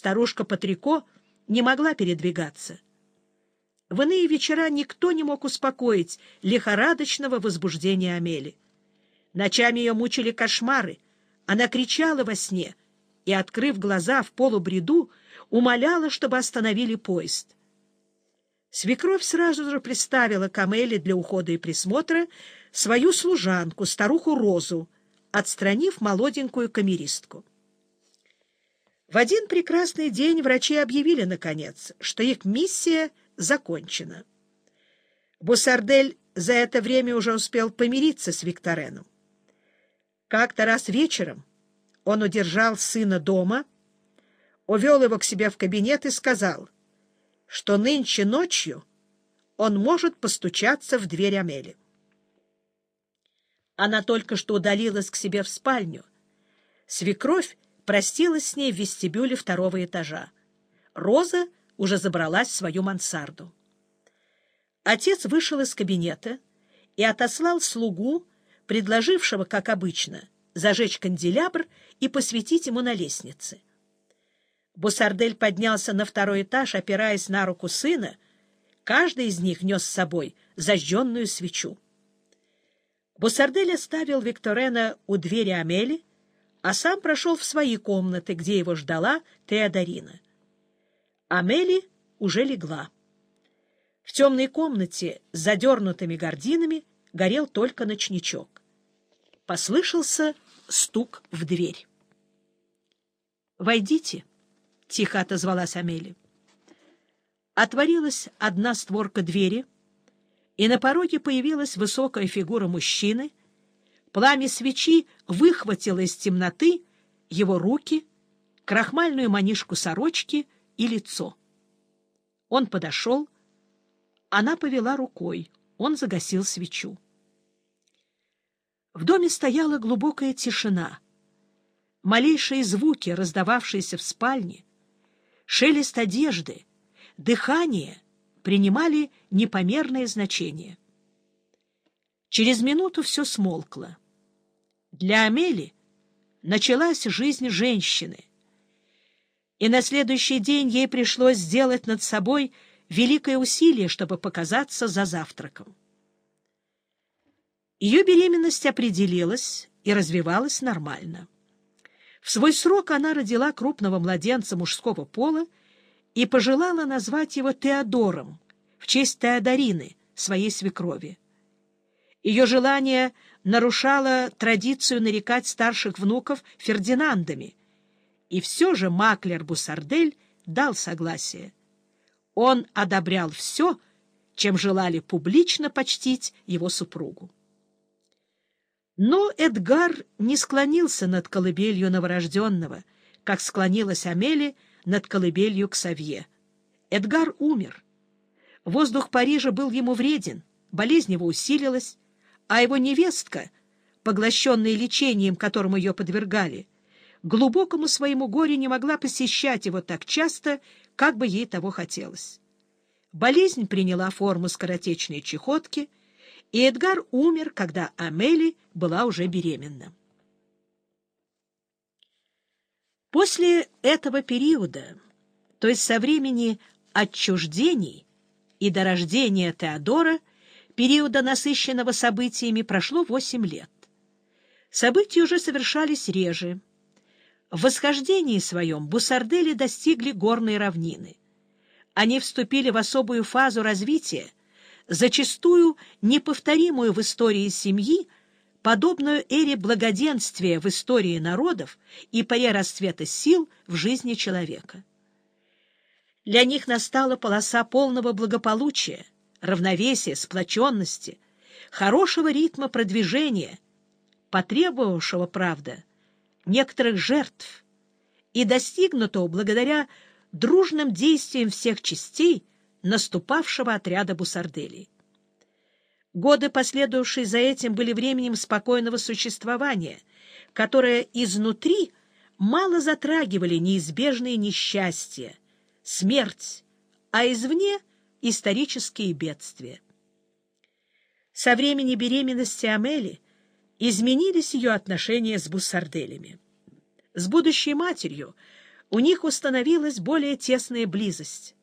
Старушка Патрико не могла передвигаться. В иные вечера никто не мог успокоить лихорадочного возбуждения Амели. Ночами ее мучили кошмары. Она кричала во сне и, открыв глаза в полубреду, умоляла, чтобы остановили поезд. Свекровь сразу же приставила к Амели для ухода и присмотра свою служанку, старуху Розу, отстранив молоденькую камеристку. В один прекрасный день врачи объявили, наконец, что их миссия закончена. Бусардель за это время уже успел помириться с Виктореном. Как-то раз вечером он удержал сына дома, увел его к себе в кабинет и сказал, что нынче ночью он может постучаться в дверь Амели. Она только что удалилась к себе в спальню. Свекровь простилась с ней в вестибюле второго этажа. Роза уже забралась в свою мансарду. Отец вышел из кабинета и отослал слугу предложившего, как обычно, зажечь канделябр и посветить ему на лестнице. Бусардель поднялся на второй этаж, опираясь на руку сына. Каждый из них нес с собой зажженную свечу. Бусардель оставил Викторена у двери Амели, а сам прошел в свои комнаты, где его ждала Теодорина. Амели уже легла. В темной комнате с задернутыми гординами горел только ночничок. Послышался стук в дверь. «Войдите», — тихо отозвалась Амели. Отворилась одна створка двери, и на пороге появилась высокая фигура мужчины. Пламя свечи выхватило из темноты его руки, крахмальную манишку сорочки и лицо. Он подошел, она повела рукой, он загасил свечу. В доме стояла глубокая тишина. Малейшие звуки, раздававшиеся в спальне, шелест одежды, дыхание принимали непомерное значение. Через минуту все смолкло. Для Амели началась жизнь женщины, и на следующий день ей пришлось сделать над собой великое усилие, чтобы показаться за завтраком. Ее беременность определилась и развивалась нормально. В свой срок она родила крупного младенца мужского пола и пожелала назвать его Теодором в честь Теодорины, своей свекрови. Ее желание нарушало традицию нарекать старших внуков Фердинандами, и все же Маклер Бусардель дал согласие. Он одобрял все, чем желали публично почтить его супругу. Но Эдгар не склонился над колыбелью новорожденного, как склонилась Амели над колыбелью Ксавье. Эдгар умер. Воздух Парижа был ему вреден, болезнь его усилилась, а его невестка, поглощенная лечением, которому ее подвергали, глубокому своему горю не могла посещать его так часто, как бы ей того хотелось. Болезнь приняла форму скоротечной чехотки — и Эдгар умер, когда Амели была уже беременна. После этого периода, то есть со времени отчуждений и до рождения Теодора, периода, насыщенного событиями, прошло восемь лет. События уже совершались реже. В восхождении своем Бусардели достигли горной равнины. Они вступили в особую фазу развития, зачастую неповторимую в истории семьи, подобную эре благоденствия в истории народов и поре расцвета сил в жизни человека. Для них настала полоса полного благополучия, равновесия, сплоченности, хорошего ритма продвижения, потребовавшего, правда, некоторых жертв и достигнутого благодаря дружным действиям всех частей наступавшего отряда бусарделей. Годы, последовавшие за этим, были временем спокойного существования, которое изнутри мало затрагивали неизбежные несчастья, смерть, а извне — исторические бедствия. Со времени беременности Амели изменились ее отношения с бусарделями. С будущей матерью у них установилась более тесная близость.